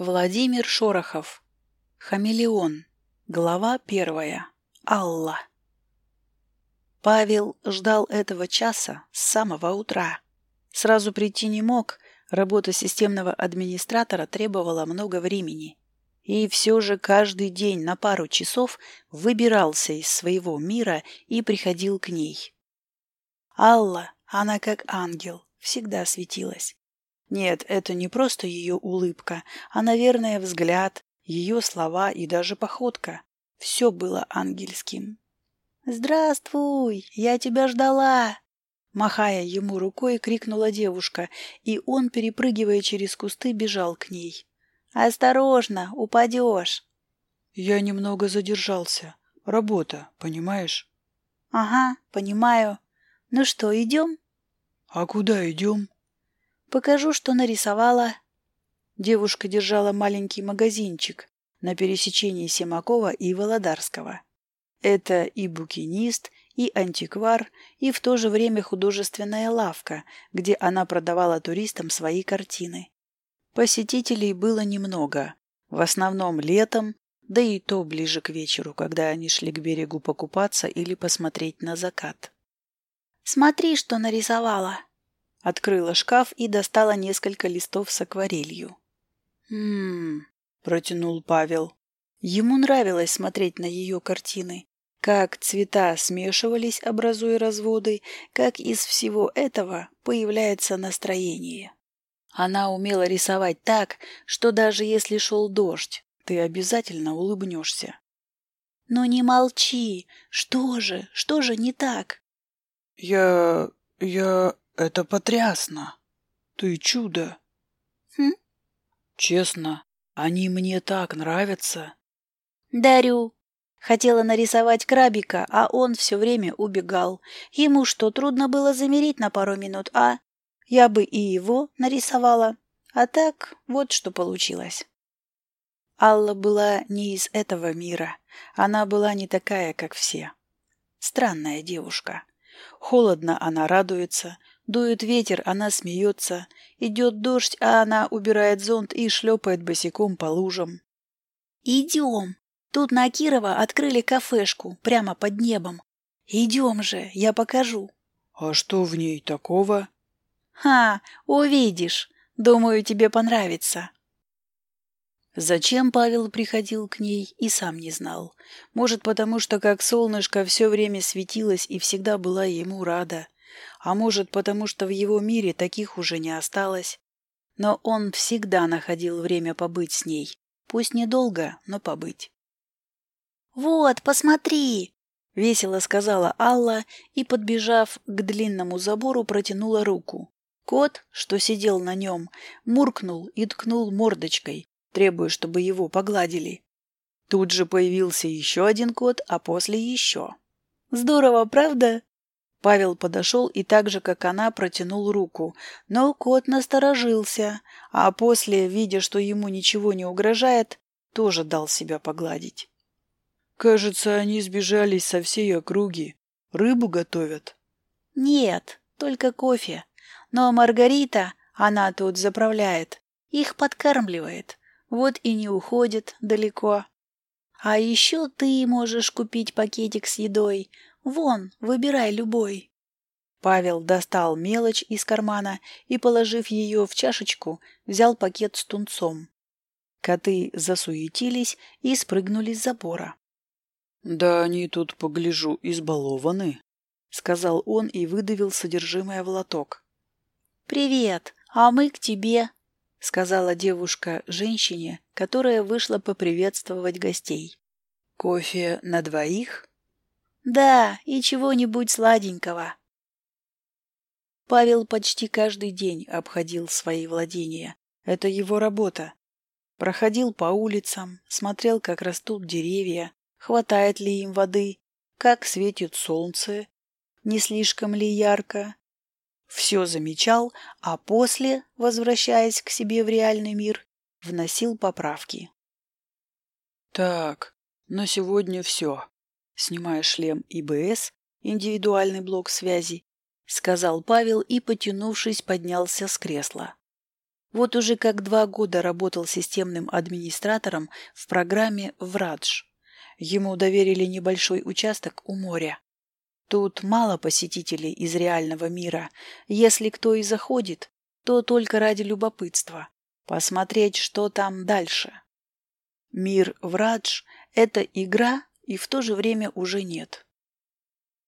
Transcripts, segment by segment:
Владимир Шорохов. Хамелеон. Глава первая. Алла. Павел ждал этого часа с самого утра. Сразу прийти не мог, работа системного администратора требовала много времени. И все же каждый день на пару часов выбирался из своего мира и приходил к ней. Алла, она как ангел, всегда светилась. Нет, это не просто ее улыбка, а, наверное, взгляд, ее слова и даже походка. Все было ангельским. «Здравствуй! Я тебя ждала!» Махая ему рукой, крикнула девушка, и он, перепрыгивая через кусты, бежал к ней. «Осторожно, упадешь!» «Я немного задержался. Работа, понимаешь?» «Ага, понимаю. Ну что, идем?» «А куда идем?» Покажу, что нарисовала. Девушка держала маленький магазинчик на пересечении Семакова и Володарского. Это и букинист, и антиквар, и в то же время художественная лавка, где она продавала туристам свои картины. Посетителей было немного, в основном летом, да и то ближе к вечеру, когда они шли к берегу покупаться или посмотреть на закат. «Смотри, что нарисовала!» Открыла шкаф и достала несколько листов с акварелью. «М-м-м», протянул Павел. Ему нравилось смотреть на ее картины. Как цвета смешивались, образуя разводы, как из всего этого появляется настроение. Она умела рисовать так, что даже если шел дождь, ты обязательно улыбнешься. «Но не молчи! Что же, что же не так?» «Я... я... Это потрясно. Ты чудо. Хм? Честно, они мне так нравятся. Дарю. Хотела нарисовать крабика, а он все время убегал. Ему что, трудно было замереть на пару минут, а? Я бы и его нарисовала. А так, вот что получилось. Алла была не из этого мира. Она была не такая, как все. Странная девушка. Холодно она радуется, Дует ветер, она смеется. Идет дождь, а она убирает зонт и шлепает босиком по лужам. «Идем! Тут на Кирова открыли кафешку, прямо под небом. Идем же, я покажу». «А что в ней такого?» «Ха, увидишь. Думаю, тебе понравится». Зачем Павел приходил к ней, и сам не знал. Может, потому что как солнышко все время светилось и всегда была ему рада. А может, потому что в его мире таких уже не осталось. Но он всегда находил время побыть с ней. Пусть недолго, но побыть. «Вот, посмотри!» — весело сказала Алла и, подбежав к длинному забору, протянула руку. Кот, что сидел на нем, муркнул и ткнул мордочкой, требуя, чтобы его погладили. Тут же появился еще один кот, а после еще. «Здорово, правда?» Павел подошел и так же, как она, протянул руку. Но кот насторожился, а после, видя, что ему ничего не угрожает, тоже дал себя погладить. «Кажется, они сбежались со всей округи. Рыбу готовят?» «Нет, только кофе. Но Маргарита, она тут заправляет, их подкармливает. Вот и не уходит далеко. А еще ты можешь купить пакетик с едой, Вон, выбирай любой. Павел достал мелочь из кармана и, положив ее в чашечку, взял пакет с тунцом. Коты засуетились и спрыгнули с забора. «Да они тут, погляжу, избалованы», — сказал он и выдавил содержимое в лоток. «Привет, а мы к тебе», — сказала девушка женщине, которая вышла поприветствовать гостей. «Кофе на двоих?» Да, и чего-нибудь сладенького. Павел почти каждый день обходил свои владения. Это его работа. Проходил по улицам, смотрел, как растут деревья, хватает ли им воды, как светит солнце, не слишком ли ярко. Все замечал, а после, возвращаясь к себе в реальный мир, вносил поправки. «Так, на сегодня все снимая шлем ИБС, индивидуальный блок связи, сказал Павел и, потянувшись, поднялся с кресла. Вот уже как два года работал системным администратором в программе «Врадж». Ему доверили небольшой участок у моря. Тут мало посетителей из реального мира. Если кто и заходит, то только ради любопытства. Посмотреть, что там дальше. Мир Врадж – это игра, и в то же время уже нет.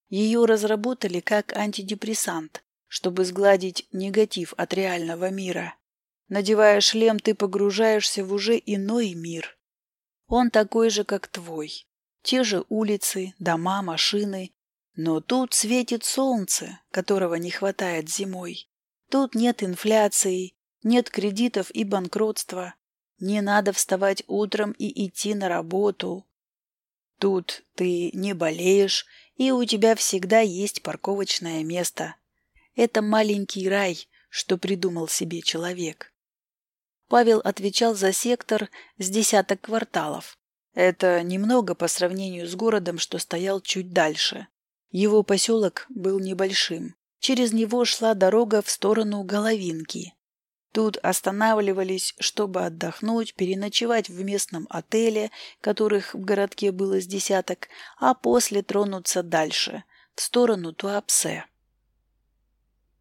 Ее разработали как антидепрессант, чтобы сгладить негатив от реального мира. Надевая шлем, ты погружаешься в уже иной мир. Он такой же, как твой. Те же улицы, дома, машины. Но тут светит солнце, которого не хватает зимой. Тут нет инфляции, нет кредитов и банкротства. Не надо вставать утром и идти на работу. Тут ты не болеешь, и у тебя всегда есть парковочное место. Это маленький рай, что придумал себе человек. Павел отвечал за сектор с десяток кварталов. Это немного по сравнению с городом, что стоял чуть дальше. Его поселок был небольшим. Через него шла дорога в сторону Головинки. Тут останавливались, чтобы отдохнуть, переночевать в местном отеле, которых в городке было с десяток, а после тронуться дальше, в сторону Туапсе.